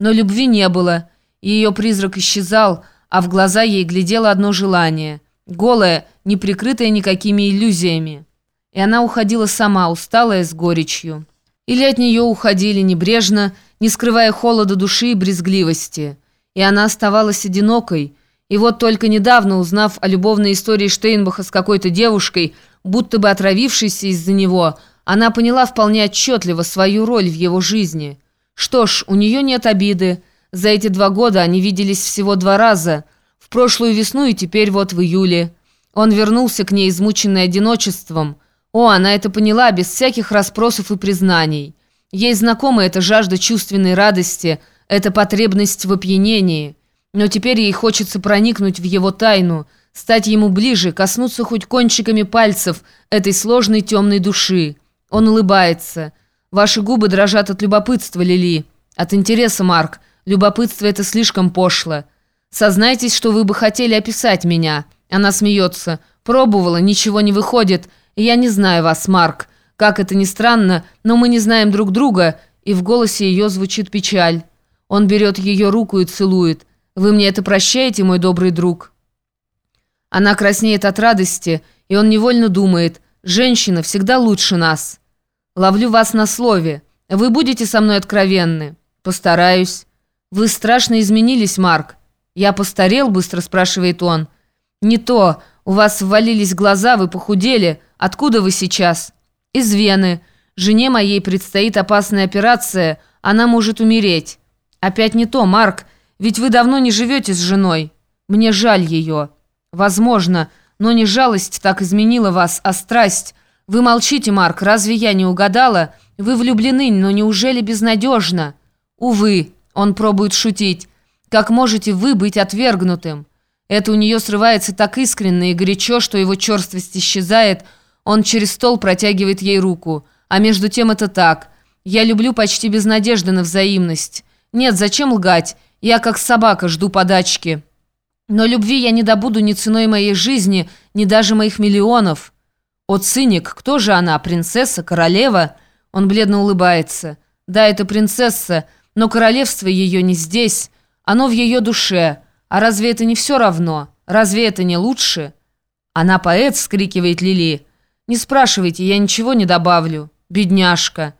Но любви не было, и ее призрак исчезал, а в глаза ей глядело одно желание, голое, не прикрытое никакими иллюзиями. И она уходила сама, усталая с горечью. Или от нее уходили небрежно, не скрывая холода души и брезгливости. И она оставалась одинокой, и вот только недавно, узнав о любовной истории Штейнбаха с какой-то девушкой, будто бы отравившейся из-за него, она поняла вполне отчетливо свою роль в его жизни. Что ж, у нее нет обиды. За эти два года они виделись всего два раза. В прошлую весну и теперь вот в июле. Он вернулся к ней, измученный одиночеством. О, она это поняла без всяких расспросов и признаний. Ей знакома эта жажда чувственной радости, эта потребность в опьянении. Но теперь ей хочется проникнуть в его тайну, стать ему ближе, коснуться хоть кончиками пальцев этой сложной темной души. Он улыбается. Ваши губы дрожат от любопытства, Лили. От интереса, Марк. Любопытство это слишком пошло. Сознайтесь, что вы бы хотели описать меня. Она смеется. Пробовала, ничего не выходит. Я не знаю вас, Марк. Как это ни странно, но мы не знаем друг друга, и в голосе ее звучит печаль. Он берет ее руку и целует. Вы мне это прощаете, мой добрый друг?» Она краснеет от радости, и он невольно думает, «Женщина всегда лучше нас. Ловлю вас на слове. Вы будете со мной откровенны?» «Постараюсь». «Вы страшно изменились, Марк». «Я постарел?» – быстро спрашивает он. «Не то. У вас ввалились глаза, вы похудели. Откуда вы сейчас?» «Из Вены. Жене моей предстоит опасная операция. Она может умереть». «Опять не то, Марк. Ведь вы давно не живете с женой. Мне жаль ее. Возможно, но не жалость так изменила вас, а страсть. Вы молчите, Марк, разве я не угадала? Вы влюблены, но неужели безнадежно? Увы, он пробует шутить. Как можете вы быть отвергнутым? Это у нее срывается так искренне и горячо, что его черствость исчезает. Он через стол протягивает ей руку. А между тем это так. Я люблю почти без надежды на взаимность. Нет, зачем лгать? Я как собака жду подачки. Но любви я не добуду ни ценой моей жизни, ни даже моих миллионов. О, циник, кто же она, принцесса, королева? Он бледно улыбается. Да, это принцесса, но королевство ее не здесь. Оно в ее душе. А разве это не все равно? Разве это не лучше? Она поэт, скрикивает Лили. Не спрашивайте, я ничего не добавлю. Бедняжка.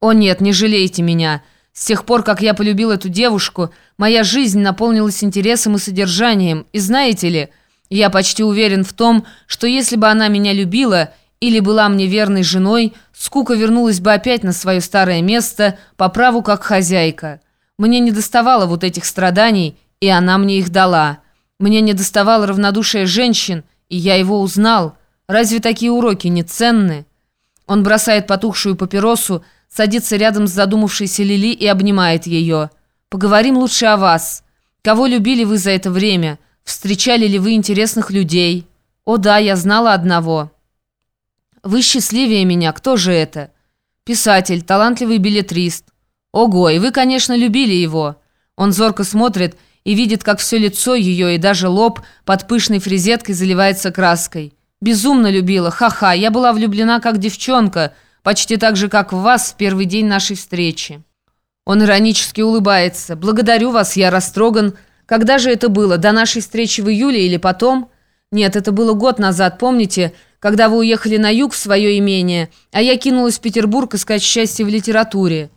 О нет, не жалейте меня. С тех пор, как я полюбил эту девушку, моя жизнь наполнилась интересом и содержанием. И знаете ли, я почти уверен в том, что если бы она меня любила или была мне верной женой, скука вернулась бы опять на свое старое место по праву как хозяйка. Мне не доставало вот этих страданий, и она мне их дала. Мне не доставало равнодушия женщин, и я его узнал. Разве такие уроки не ценны? Он бросает потухшую папиросу, садится рядом с задумавшейся Лили и обнимает ее. «Поговорим лучше о вас. Кого любили вы за это время? Встречали ли вы интересных людей?» «О да, я знала одного». «Вы счастливее меня. Кто же это?» «Писатель, талантливый билетрист». «Ого, и вы, конечно, любили его». Он зорко смотрит и видит, как все лицо ее и даже лоб под пышной фрезеткой заливается краской. «Безумно любила. Ха-ха, я была влюблена как девчонка» почти так же, как в вас в первый день нашей встречи». Он иронически улыбается. «Благодарю вас, я растроган. Когда же это было? До нашей встречи в июле или потом?» «Нет, это было год назад, помните, когда вы уехали на юг в свое имение, а я кинулась в Петербург искать счастье в литературе.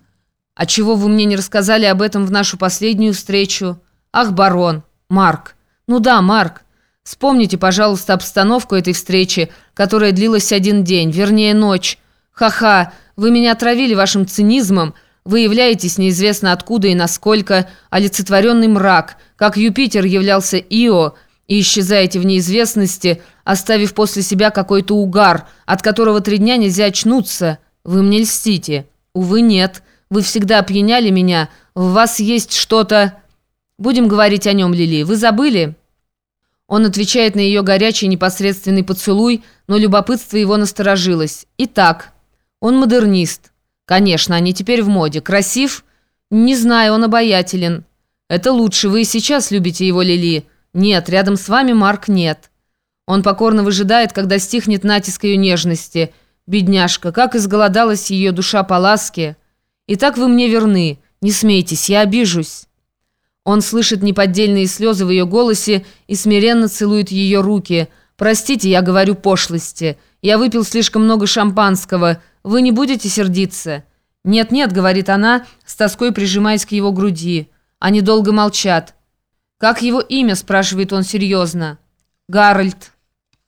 А чего вы мне не рассказали об этом в нашу последнюю встречу? Ах, барон! Марк! Ну да, Марк! Вспомните, пожалуйста, обстановку этой встречи, которая длилась один день, вернее, ночь». «Ха-ха, вы меня отравили вашим цинизмом. Вы являетесь неизвестно откуда и насколько олицетворенный мрак, как Юпитер являлся Ио, и исчезаете в неизвестности, оставив после себя какой-то угар, от которого три дня нельзя очнуться. Вы мне льстите. Увы, нет. Вы всегда опьяняли меня. В вас есть что-то... Будем говорить о нем, Лили. Вы забыли?» Он отвечает на ее горячий непосредственный поцелуй, но любопытство его насторожилось. «Итак...» Он модернист. Конечно, они теперь в моде. Красив? Не знаю, он обаятелен. Это лучше, вы и сейчас любите его, Лили. Нет, рядом с вами Марк нет. Он покорно выжидает, когда стихнет натиск ее нежности. Бедняжка, как изголодалась ее душа по ласке. Итак, вы мне верны. Не смейтесь, я обижусь. Он слышит неподдельные слезы в ее голосе и смиренно целует ее руки. «Простите, я говорю пошлости. Я выпил слишком много шампанского. Вы не будете сердиться?» «Нет-нет», — говорит она, с тоской прижимаясь к его груди. Они долго молчат. «Как его имя?» — спрашивает он серьезно. «Гарольд».